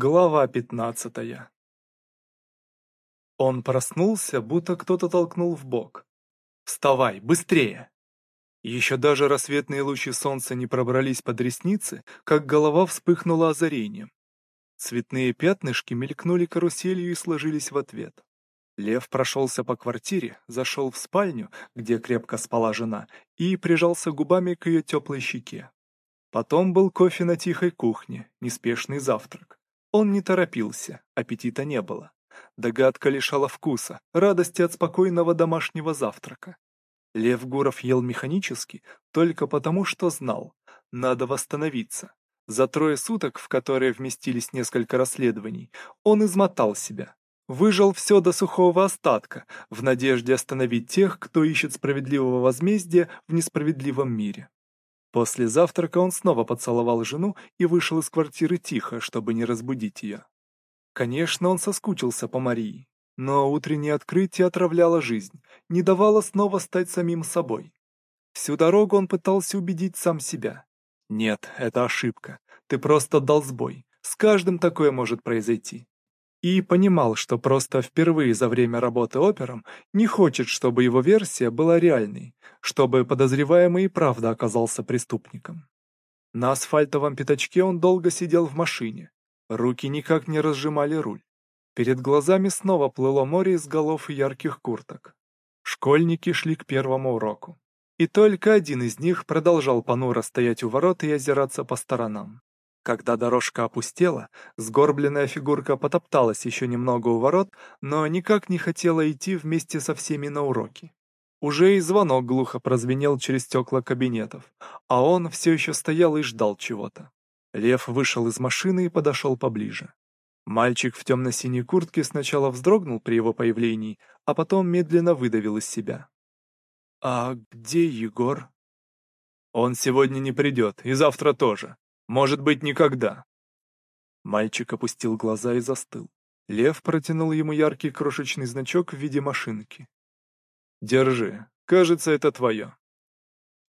Глава пятнадцатая Он проснулся, будто кто-то толкнул в бок. «Вставай, быстрее!» Еще даже рассветные лучи солнца не пробрались под ресницы, как голова вспыхнула озарением. Цветные пятнышки мелькнули каруселью и сложились в ответ. Лев прошелся по квартире, зашел в спальню, где крепко спала жена, и прижался губами к ее теплой щеке. Потом был кофе на тихой кухне, неспешный завтрак. Он не торопился, аппетита не было. Догадка лишала вкуса, радости от спокойного домашнего завтрака. Лев Гуров ел механически только потому, что знал, надо восстановиться. За трое суток, в которые вместились несколько расследований, он измотал себя. Выжил все до сухого остатка, в надежде остановить тех, кто ищет справедливого возмездия в несправедливом мире. После завтрака он снова поцеловал жену и вышел из квартиры тихо, чтобы не разбудить ее. Конечно, он соскучился по Марии, но утреннее открытие отравляло жизнь, не давало снова стать самим собой. Всю дорогу он пытался убедить сам себя. Нет, это ошибка, ты просто дал сбой, с каждым такое может произойти. И понимал, что просто впервые за время работы опером не хочет, чтобы его версия была реальной, чтобы подозреваемый и правда оказался преступником. На асфальтовом пятачке он долго сидел в машине. Руки никак не разжимали руль. Перед глазами снова плыло море из голов и ярких курток. Школьники шли к первому уроку. И только один из них продолжал понуро стоять у ворот и озираться по сторонам. Когда дорожка опустела, сгорбленная фигурка потопталась еще немного у ворот, но никак не хотела идти вместе со всеми на уроки. Уже и звонок глухо прозвенел через стекла кабинетов, а он все еще стоял и ждал чего-то. Лев вышел из машины и подошел поближе. Мальчик в темно-синей куртке сначала вздрогнул при его появлении, а потом медленно выдавил из себя. «А где Егор?» «Он сегодня не придет, и завтра тоже. Может быть, никогда. Мальчик опустил глаза и застыл. Лев протянул ему яркий крошечный значок в виде машинки. «Держи, кажется, это твое».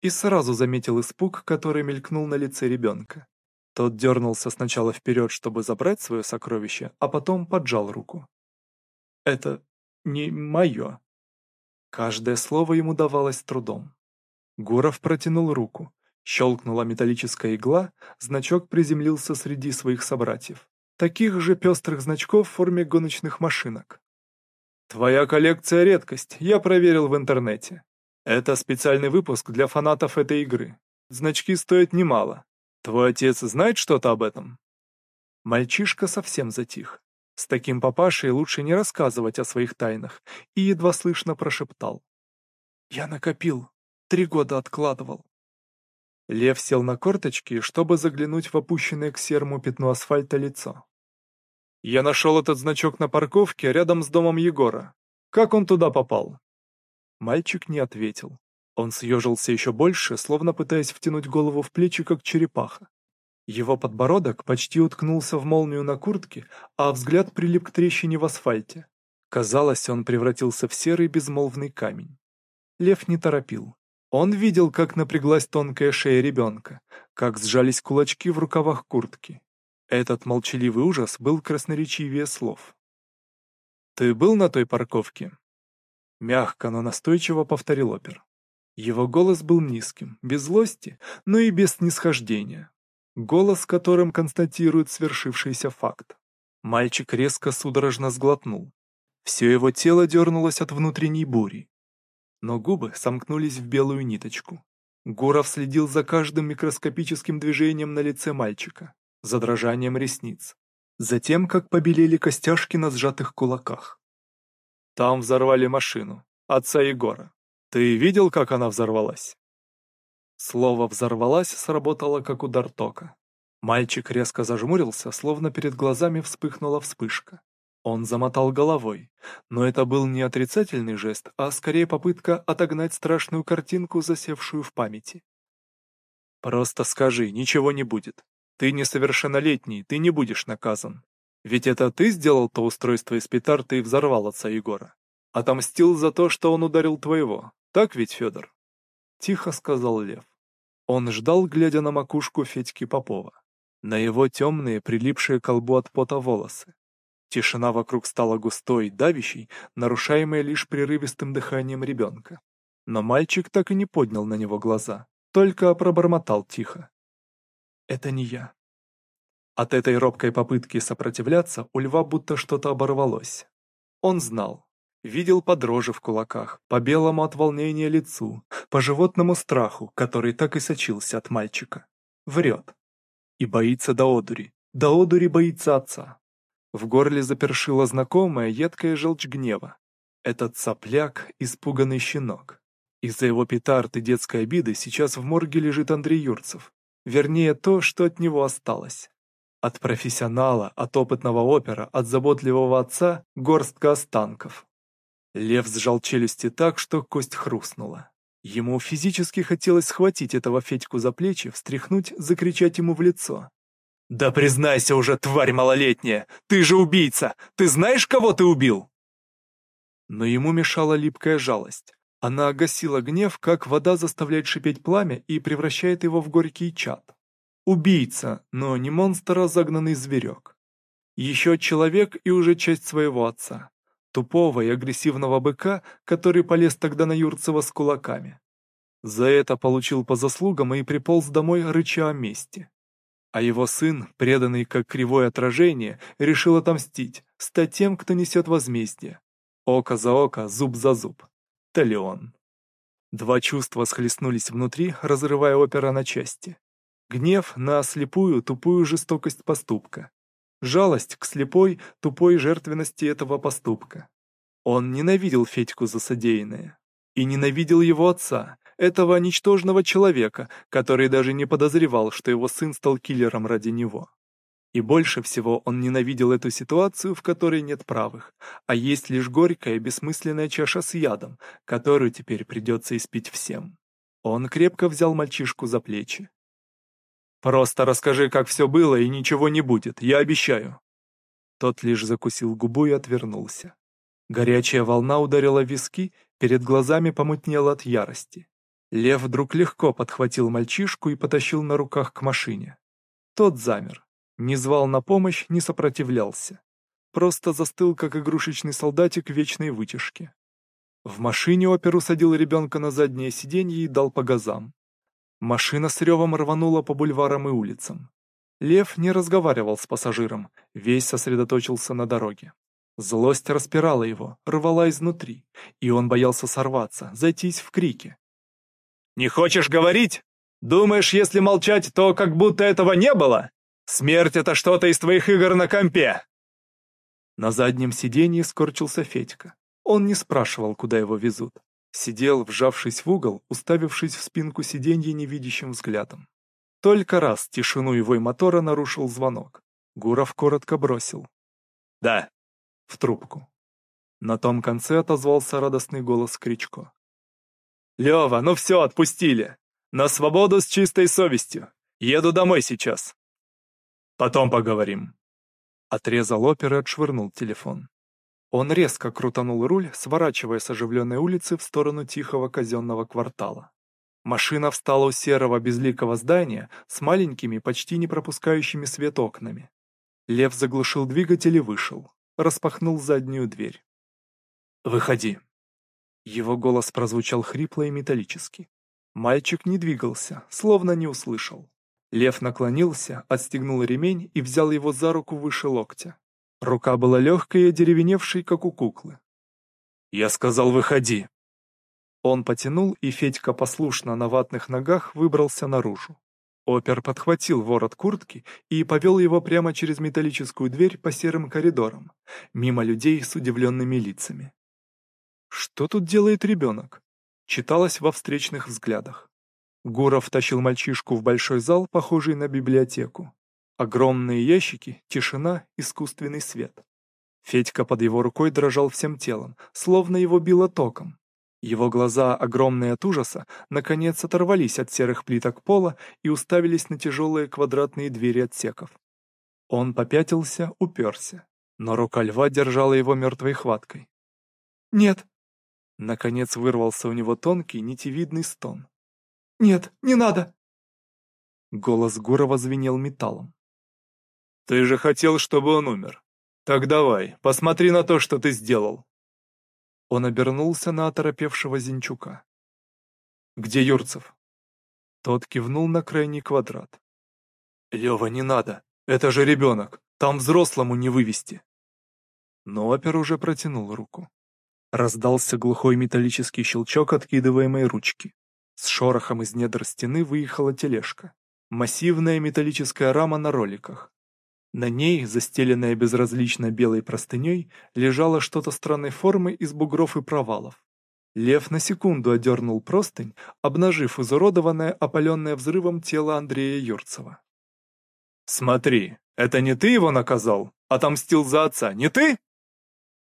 И сразу заметил испуг, который мелькнул на лице ребенка. Тот дернулся сначала вперед, чтобы забрать свое сокровище, а потом поджал руку. «Это не мое». Каждое слово ему давалось трудом. Гуров протянул руку. Щелкнула металлическая игла, значок приземлился среди своих собратьев. Таких же пестрых значков в форме гоночных машинок. «Твоя коллекция — редкость, я проверил в интернете. Это специальный выпуск для фанатов этой игры. Значки стоят немало. Твой отец знает что-то об этом?» Мальчишка совсем затих. С таким папашей лучше не рассказывать о своих тайнах, и едва слышно прошептал. «Я накопил, три года откладывал. Лев сел на корточки, чтобы заглянуть в опущенное к серому пятну асфальта лицо. «Я нашел этот значок на парковке рядом с домом Егора. Как он туда попал?» Мальчик не ответил. Он съежился еще больше, словно пытаясь втянуть голову в плечи, как черепаха. Его подбородок почти уткнулся в молнию на куртке, а взгляд прилип к трещине в асфальте. Казалось, он превратился в серый безмолвный камень. Лев не торопил. Он видел, как напряглась тонкая шея ребенка, как сжались кулачки в рукавах куртки. Этот молчаливый ужас был красноречивее слов. «Ты был на той парковке?» Мягко, но настойчиво повторил опер. Его голос был низким, без злости, но и без снисхождения. Голос, которым констатирует свершившийся факт. Мальчик резко судорожно сглотнул. Все его тело дернулось от внутренней бури но губы сомкнулись в белую ниточку. Гуров следил за каждым микроскопическим движением на лице мальчика, за дрожанием ресниц, за тем, как побелели костяшки на сжатых кулаках. Там взорвали машину, отца Егора. Ты видел, как она взорвалась? Слово «взорвалась» сработало как удар тока. Мальчик резко зажмурился, словно перед глазами вспыхнула вспышка. Он замотал головой, но это был не отрицательный жест, а скорее попытка отогнать страшную картинку, засевшую в памяти. «Просто скажи, ничего не будет. Ты несовершеннолетний, ты не будешь наказан. Ведь это ты сделал то устройство из петард и взорвал отца Егора. Отомстил за то, что он ударил твоего. Так ведь, Федор?» Тихо сказал Лев. Он ждал, глядя на макушку Федьки Попова. На его темные, прилипшие к колбу от пота волосы. Тишина вокруг стала густой, давящей, нарушаемой лишь прерывистым дыханием ребенка. Но мальчик так и не поднял на него глаза, только пробормотал тихо. «Это не я». От этой робкой попытки сопротивляться у льва будто что-то оборвалось. Он знал, видел по дрожи в кулаках, по белому от волнения лицу, по животному страху, который так и сочился от мальчика. Врет. И боится до одури, до одури боится отца. В горле запершила знакомая едкая желчь гнева. Этот сопляк — испуганный щенок. Из-за его петард и детской обиды сейчас в морге лежит Андрей Юрцев. Вернее, то, что от него осталось. От профессионала, от опытного опера, от заботливого отца — горстка останков. Лев сжал челюсти так, что кость хрустнула. Ему физически хотелось схватить этого Федьку за плечи, встряхнуть, закричать ему в лицо. «Да признайся уже, тварь малолетняя! Ты же убийца! Ты знаешь, кого ты убил?» Но ему мешала липкая жалость. Она огасила гнев, как вода заставляет шипеть пламя и превращает его в горький чад. Убийца, но не монстр, а загнанный зверек. Еще человек и уже часть своего отца. Тупого и агрессивного быка, который полез тогда на Юрцева с кулаками. За это получил по заслугам и приполз домой, рыча о мести. А его сын, преданный как кривое отражение, решил отомстить, стать тем, кто несет возмездие. Око за око, зуб за зуб. Талион. Два чувства схлестнулись внутри, разрывая опера на части. Гнев на слепую, тупую жестокость поступка. Жалость к слепой, тупой жертвенности этого поступка. Он ненавидел Федьку за содеянное. И ненавидел его отца, этого ничтожного человека, который даже не подозревал, что его сын стал киллером ради него. И больше всего он ненавидел эту ситуацию, в которой нет правых, а есть лишь горькая бессмысленная чаша с ядом, которую теперь придется испить всем. Он крепко взял мальчишку за плечи. «Просто расскажи, как все было, и ничего не будет, я обещаю». Тот лишь закусил губу и отвернулся. Горячая волна ударила в виски, перед глазами помутнело от ярости. Лев вдруг легко подхватил мальчишку и потащил на руках к машине. Тот замер, не звал на помощь, не сопротивлялся. Просто застыл, как игрушечный солдатик вечной вытяжки. В машине опер усадил ребенка на заднее сиденье и дал по газам. Машина с ревом рванула по бульварам и улицам. Лев не разговаривал с пассажиром, весь сосредоточился на дороге. Злость распирала его, рвала изнутри, и он боялся сорваться, зайтись в крике. Не хочешь говорить? Думаешь, если молчать, то как будто этого не было? Смерть — это что-то из твоих игр на компе!» На заднем сиденье скорчился Федька. Он не спрашивал, куда его везут. Сидел, вжавшись в угол, уставившись в спинку сиденья невидящим взглядом. Только раз тишину его мотора нарушил звонок. Гуров коротко бросил. «Да». В трубку. На том конце отозвался радостный голос Кричко. «Лева, ну все, отпустили. На свободу с чистой совестью. Еду домой сейчас». «Потом поговорим». Отрезал опер и отшвырнул телефон. Он резко крутанул руль, сворачивая с оживленной улицы в сторону тихого казенного квартала. Машина встала у серого безликого здания с маленькими, почти не пропускающими свет окнами. Лев заглушил двигатель и вышел. Распахнул заднюю дверь. «Выходи», его голос прозвучал хрипло и металлически. Мальчик не двигался, словно не услышал. Лев наклонился, отстегнул ремень и взял его за руку выше локтя. Рука была легкой и одеревеневшей, как у куклы. «Я сказал, выходи!» Он потянул, и Федька послушно на ватных ногах выбрался наружу. Опер подхватил ворот куртки и повел его прямо через металлическую дверь по серым коридорам, мимо людей с удивленными лицами. Что тут делает ребенок? Читалось во встречных взглядах. Гуров тащил мальчишку в большой зал, похожий на библиотеку. Огромные ящики, тишина, искусственный свет. Федька под его рукой дрожал всем телом, словно его било током. Его глаза, огромные от ужаса, наконец оторвались от серых плиток пола и уставились на тяжелые квадратные двери отсеков. Он попятился, уперся, но рука льва держала его мертвой хваткой. «Нет, Наконец вырвался у него тонкий, нитевидный стон. «Нет, не надо!» Голос Гурова звенел металлом. Ты же хотел, чтобы он умер. Так давай, посмотри на то, что ты сделал. Он обернулся на оторопевшего Зинчука. «Где Юрцев?» Тот кивнул на крайний квадрат. «Лева, не надо. Это же ребенок. Там взрослому не вывести». Но опер уже протянул руку. Раздался глухой металлический щелчок откидываемой ручки. С шорохом из недр стены выехала тележка. Массивная металлическая рама на роликах. На ней, застеленная безразлично белой простыней, лежало что-то странной формы из бугров и провалов. Лев на секунду одернул простынь, обнажив изуродованное, опаленное взрывом тело Андрея Юрцева. «Смотри, это не ты его наказал? Отомстил за отца, не ты?»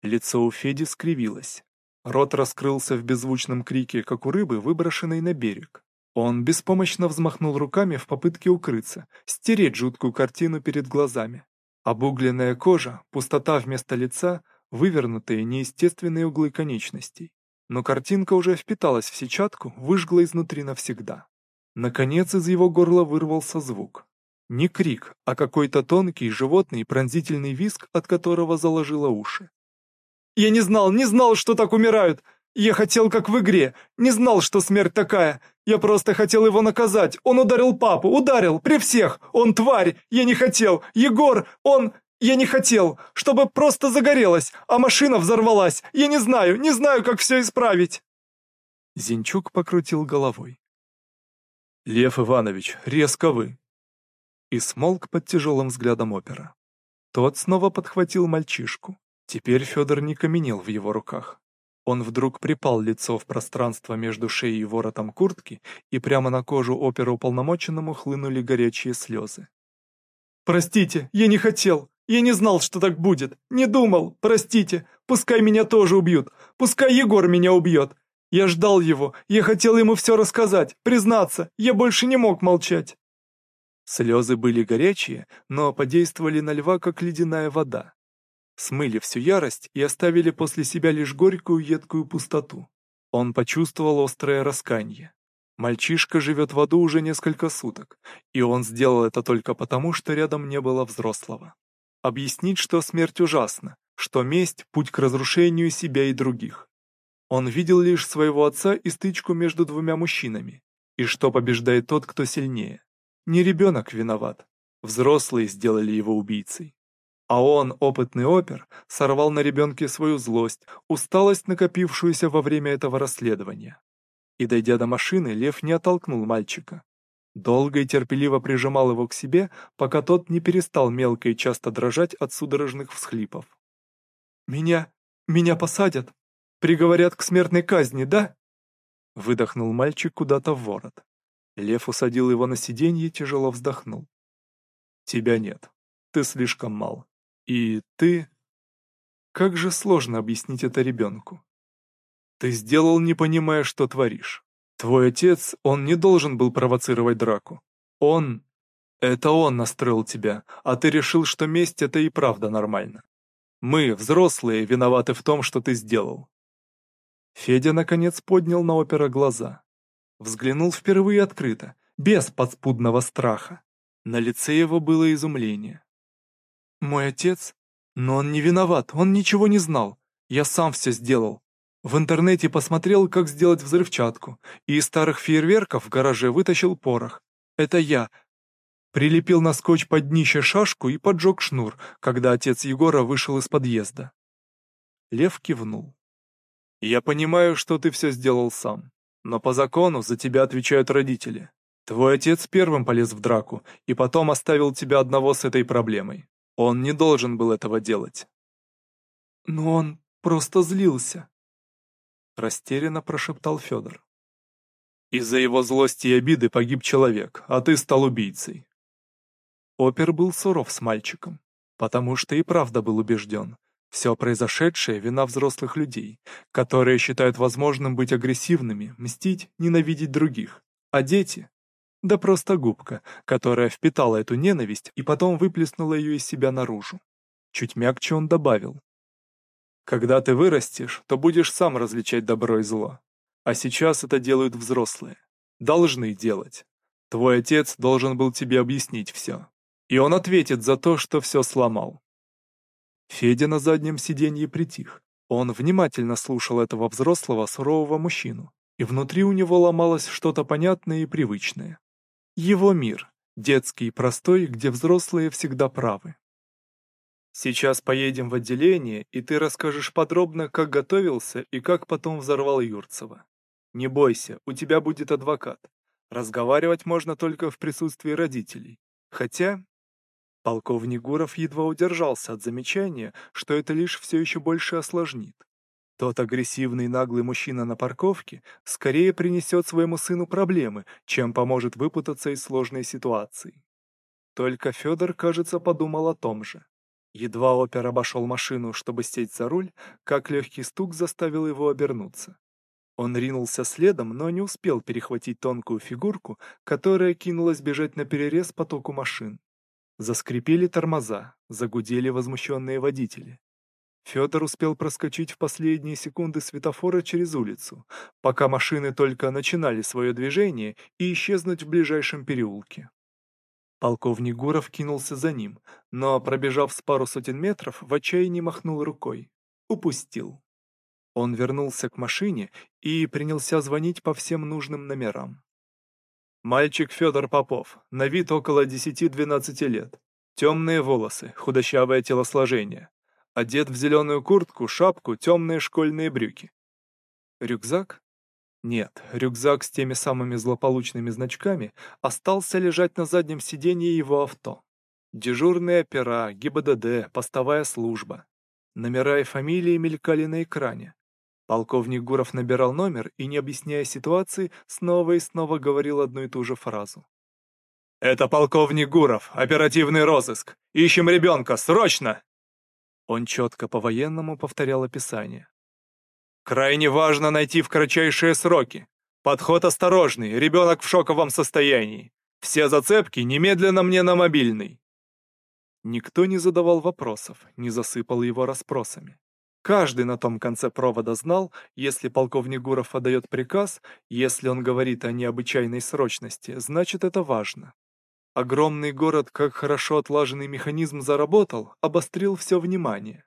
Лицо у Феди скривилось. Рот раскрылся в беззвучном крике, как у рыбы, выброшенной на берег. Он беспомощно взмахнул руками в попытке укрыться, стереть жуткую картину перед глазами. Обугленная кожа, пустота вместо лица, вывернутые неестественные углы конечностей. Но картинка уже впиталась в сетчатку, выжгла изнутри навсегда. Наконец из его горла вырвался звук. Не крик, а какой-то тонкий, животный, пронзительный визг, от которого заложило уши. Я не знал, не знал, что так умирают. Я хотел, как в игре. Не знал, что смерть такая. Я просто хотел его наказать. Он ударил папу, ударил, при всех. Он тварь. Я не хотел. Егор, он... Я не хотел, чтобы просто загорелось, а машина взорвалась. Я не знаю, не знаю, как все исправить. Зинчук покрутил головой. «Лев Иванович, резко вы!» И смолк под тяжелым взглядом опера. Тот снова подхватил мальчишку. Теперь Федор не каменел в его руках. Он вдруг припал лицо в пространство между шеей и воротом куртки, и прямо на кожу оперуполномоченному хлынули горячие слезы. «Простите, я не хотел! Я не знал, что так будет! Не думал! Простите! Пускай меня тоже убьют! Пускай Егор меня убьет! Я ждал его! Я хотел ему все рассказать, признаться! Я больше не мог молчать!» Слезы были горячие, но подействовали на льва, как ледяная вода смыли всю ярость и оставили после себя лишь горькую едкую пустоту. Он почувствовал острое расканье. Мальчишка живет в аду уже несколько суток, и он сделал это только потому, что рядом не было взрослого. Объяснить, что смерть ужасна, что месть – путь к разрушению себя и других. Он видел лишь своего отца и стычку между двумя мужчинами, и что побеждает тот, кто сильнее. Не ребенок виноват, взрослые сделали его убийцей. А он, опытный опер, сорвал на ребенке свою злость, усталость, накопившуюся во время этого расследования. И дойдя до машины, Лев не оттолкнул мальчика. Долго и терпеливо прижимал его к себе, пока тот не перестал мелко и часто дрожать от судорожных всхлипов. «Меня... меня посадят? Приговорят к смертной казни, да?» Выдохнул мальчик куда-то в ворот. Лев усадил его на сиденье и тяжело вздохнул. «Тебя нет. Ты слишком мал. И ты... Как же сложно объяснить это ребенку. Ты сделал, не понимая, что творишь. Твой отец, он не должен был провоцировать драку. Он... Это он настроил тебя, а ты решил, что месть — это и правда нормально. Мы, взрослые, виноваты в том, что ты сделал. Федя, наконец, поднял на опера глаза. Взглянул впервые открыто, без подспудного страха. На лице его было изумление. Мой отец? Но он не виноват, он ничего не знал. Я сам все сделал. В интернете посмотрел, как сделать взрывчатку, и из старых фейерверков в гараже вытащил порох. Это я. Прилепил на скотч под днище шашку и поджег шнур, когда отец Егора вышел из подъезда. Лев кивнул. «Я понимаю, что ты все сделал сам, но по закону за тебя отвечают родители. Твой отец первым полез в драку и потом оставил тебя одного с этой проблемой. Он не должен был этого делать. Но он просто злился. Растерянно прошептал Федор. Из-за его злости и обиды погиб человек, а ты стал убийцей. Опер был суров с мальчиком, потому что и правда был убежден. Все произошедшее — вина взрослых людей, которые считают возможным быть агрессивными, мстить, ненавидеть других. А дети да просто губка, которая впитала эту ненависть и потом выплеснула ее из себя наружу. Чуть мягче он добавил. Когда ты вырастешь, то будешь сам различать добро и зло. А сейчас это делают взрослые. Должны делать. Твой отец должен был тебе объяснить все. и он ответит за то, что все сломал. Федя на заднем сиденье притих. Он внимательно слушал этого взрослого сурового мужчину, и внутри у него ломалось что-то понятное и привычное. Его мир, детский и простой, где взрослые всегда правы. Сейчас поедем в отделение, и ты расскажешь подробно, как готовился и как потом взорвал Юрцева. Не бойся, у тебя будет адвокат. Разговаривать можно только в присутствии родителей. Хотя... Полковник Гуров едва удержался от замечания, что это лишь все еще больше осложнит. Тот агрессивный наглый мужчина на парковке скорее принесет своему сыну проблемы, чем поможет выпутаться из сложной ситуации. Только Федор, кажется, подумал о том же. Едва опер обошел машину, чтобы сесть за руль, как легкий стук заставил его обернуться. Он ринулся следом, но не успел перехватить тонкую фигурку, которая кинулась бежать на перерез потоку машин. Заскрипели тормоза, загудели возмущенные водители. Федор успел проскочить в последние секунды светофора через улицу, пока машины только начинали свое движение и исчезнуть в ближайшем переулке. Полковник Гуров кинулся за ним, но, пробежав с пару сотен метров, в отчаянии махнул рукой. Упустил. Он вернулся к машине и принялся звонить по всем нужным номерам. Мальчик Федор Попов, на вид около 10-12 лет. Темные волосы, худощавое телосложение. Одет в зеленую куртку, шапку, темные школьные брюки. Рюкзак? Нет, рюкзак с теми самыми злополучными значками остался лежать на заднем сиденье его авто. Дежурные опера, ГИБДД, постовая служба. Номера и фамилии мелькали на экране. Полковник Гуров набирал номер и, не объясняя ситуации, снова и снова говорил одну и ту же фразу. «Это полковник Гуров, оперативный розыск. Ищем ребенка, срочно!» Он четко по-военному повторял описание. Крайне важно найти в кратчайшие сроки. Подход осторожный, ребенок в шоковом состоянии. Все зацепки немедленно мне на мобильный. Никто не задавал вопросов, не засыпал его расспросами. Каждый на том конце провода знал, если полковник Гуров отдает приказ, если он говорит о необычайной срочности, значит это важно. Огромный город, как хорошо отлаженный механизм заработал, обострил все внимание.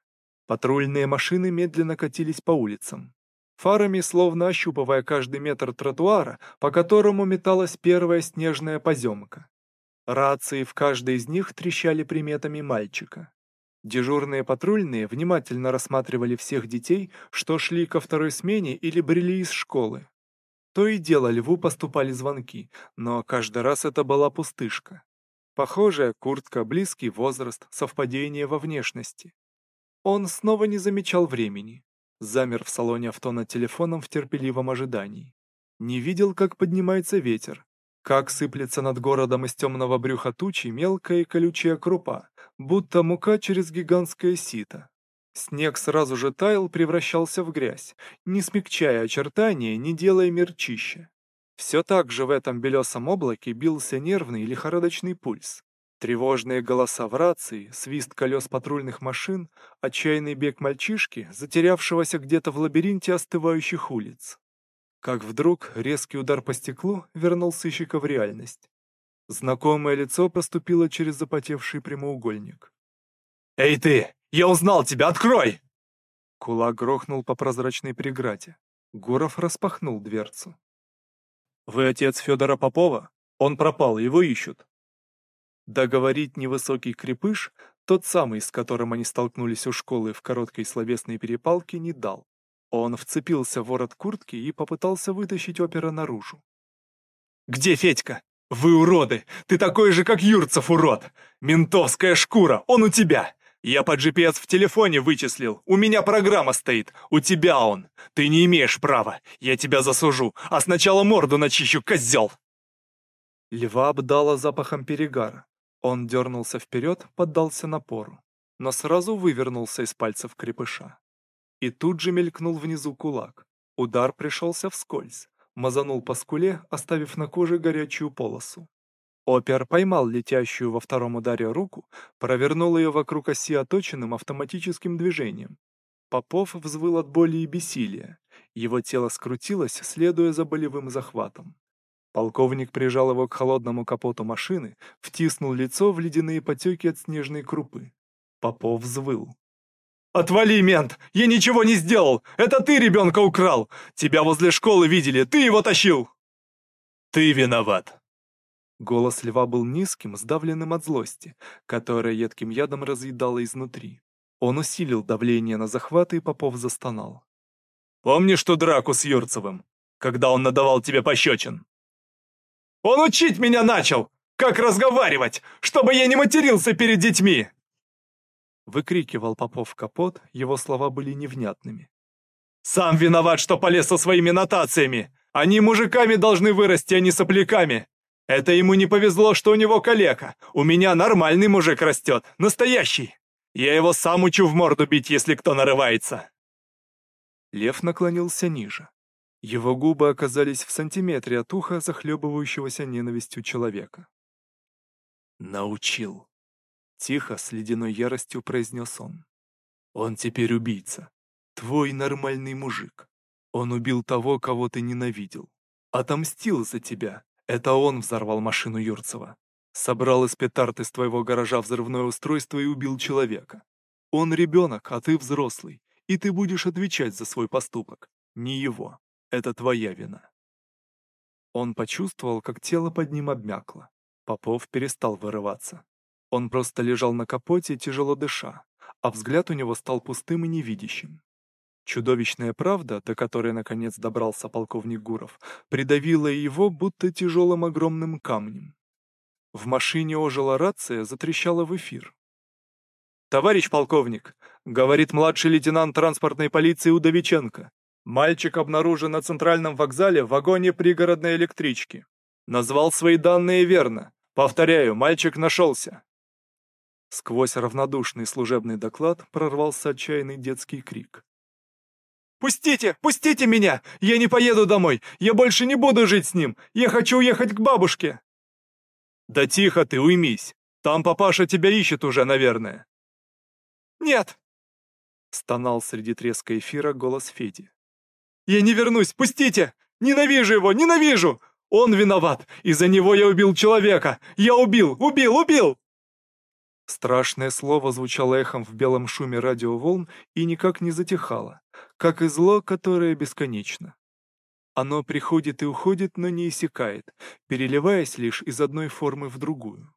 Патрульные машины медленно катились по улицам. Фарами, словно ощупывая каждый метр тротуара, по которому металась первая снежная поземка. Рации в каждой из них трещали приметами мальчика. Дежурные патрульные внимательно рассматривали всех детей, что шли ко второй смене или брели из школы. То и дело льву поступали звонки, но каждый раз это была пустышка. Похожая куртка, близкий возраст, совпадение во внешности. Он снова не замечал времени. Замер в салоне авто над телефоном в терпеливом ожидании. Не видел, как поднимается ветер, как сыплется над городом из темного брюха тучи мелкая и колючая крупа, будто мука через гигантское сито. Снег сразу же таял, превращался в грязь, не смягчая очертания, не делая мир чище. Все так же в этом белесом облаке бился нервный лихорадочный пульс. Тревожные голоса в рации, свист колес патрульных машин, отчаянный бег мальчишки, затерявшегося где-то в лабиринте остывающих улиц. Как вдруг резкий удар по стеклу вернул сыщика в реальность. Знакомое лицо проступило через запотевший прямоугольник. «Эй ты! Я узнал тебя! Открой!» Кулак грохнул по прозрачной преграде. Гуров распахнул дверцу. «Вы отец Федора Попова? Он пропал, его ищут». Договорить невысокий крепыш, тот самый, с которым они столкнулись у школы в короткой словесной перепалке, не дал. Он вцепился в ворот куртки и попытался вытащить опера наружу. «Где Федька? Вы уроды! Ты такой же, как Юрцев, урод! Ментовская шкура, он у тебя! Я по GPS в телефоне вычислил, у меня программа стоит, у тебя он! Ты не имеешь права, я тебя засужу, а сначала морду начищу, козел!» Льва обдала запахом перегара. Он дернулся вперед, поддался напору, но сразу вывернулся из пальцев крепыша. И тут же мелькнул внизу кулак. Удар пришелся вскользь, мазанул по скуле, оставив на коже горячую полосу. Опер поймал летящую во втором ударе руку, провернул ее вокруг оси оточенным автоматическим движением. Попов взвыл от боли и бессилия. Его тело скрутилось, следуя за болевым захватом. Полковник прижал его к холодному капоту машины, втиснул лицо в ледяные потеки от снежной крупы. Попов взвыл. «Отвали, мент! Я ничего не сделал! Это ты ребенка украл! Тебя возле школы видели, ты его тащил!» «Ты виноват!» Голос льва был низким, сдавленным от злости, которая едким ядом разъедала изнутри. Он усилил давление на захват, и Попов застонал. «Помнишь ту драку с Юрцевым, когда он надавал тебе пощечин?» «Он учить меня начал! Как разговаривать, чтобы я не матерился перед детьми!» Выкрикивал Попов капот, его слова были невнятными. «Сам виноват, что полез со своими нотациями! Они мужиками должны вырасти, а не сопляками! Это ему не повезло, что у него калека. У меня нормальный мужик растет, настоящий. Я его сам учу в морду бить, если кто нарывается. Лев наклонился ниже. Его губы оказались в сантиметре от уха захлебывающегося ненавистью человека. «Научил», — тихо, с ледяной яростью произнес он. «Он теперь убийца. Твой нормальный мужик. Он убил того, кого ты ненавидел. Отомстил за тебя, это он взорвал машину Юрцева. Собрал из петард из твоего гаража взрывное устройство и убил человека. Он ребенок, а ты взрослый, и ты будешь отвечать за свой поступок. Не его. Это твоя вина. Он почувствовал, как тело под ним обмякло. Попов перестал вырываться. Он просто лежал на капоте, тяжело дыша, а взгляд у него стал пустым и невидящим. Чудовищная правда, до которой наконец добрался полковник Гуров, придавила его будто тяжелым огромным камнем. В машине ожила рация, затрещала в эфир. «Товарищ полковник!» — говорит младший лейтенант транспортной полиции Удовиченко. «Мальчик обнаружен на центральном вокзале в вагоне пригородной электрички. Назвал свои данные верно. Повторяю, мальчик нашелся». Сквозь равнодушный служебный доклад прорвался отчаянный детский крик. «Пустите! Пустите меня! Я не поеду домой! Я больше не буду жить с ним! Я хочу уехать к бабушке!» «Да тихо ты, уймись! Там папаша тебя ищет уже, наверное!» «Нет!» — стонал среди треска эфира голос Феди. «Я не вернусь! Пустите! Ненавижу его! Ненавижу! Он виноват! Из-за него я убил человека! Я убил! Убил! Убил!» Страшное слово звучало эхом в белом шуме радиоволн и никак не затихало, как и зло, которое бесконечно. Оно приходит и уходит, но не иссякает, переливаясь лишь из одной формы в другую.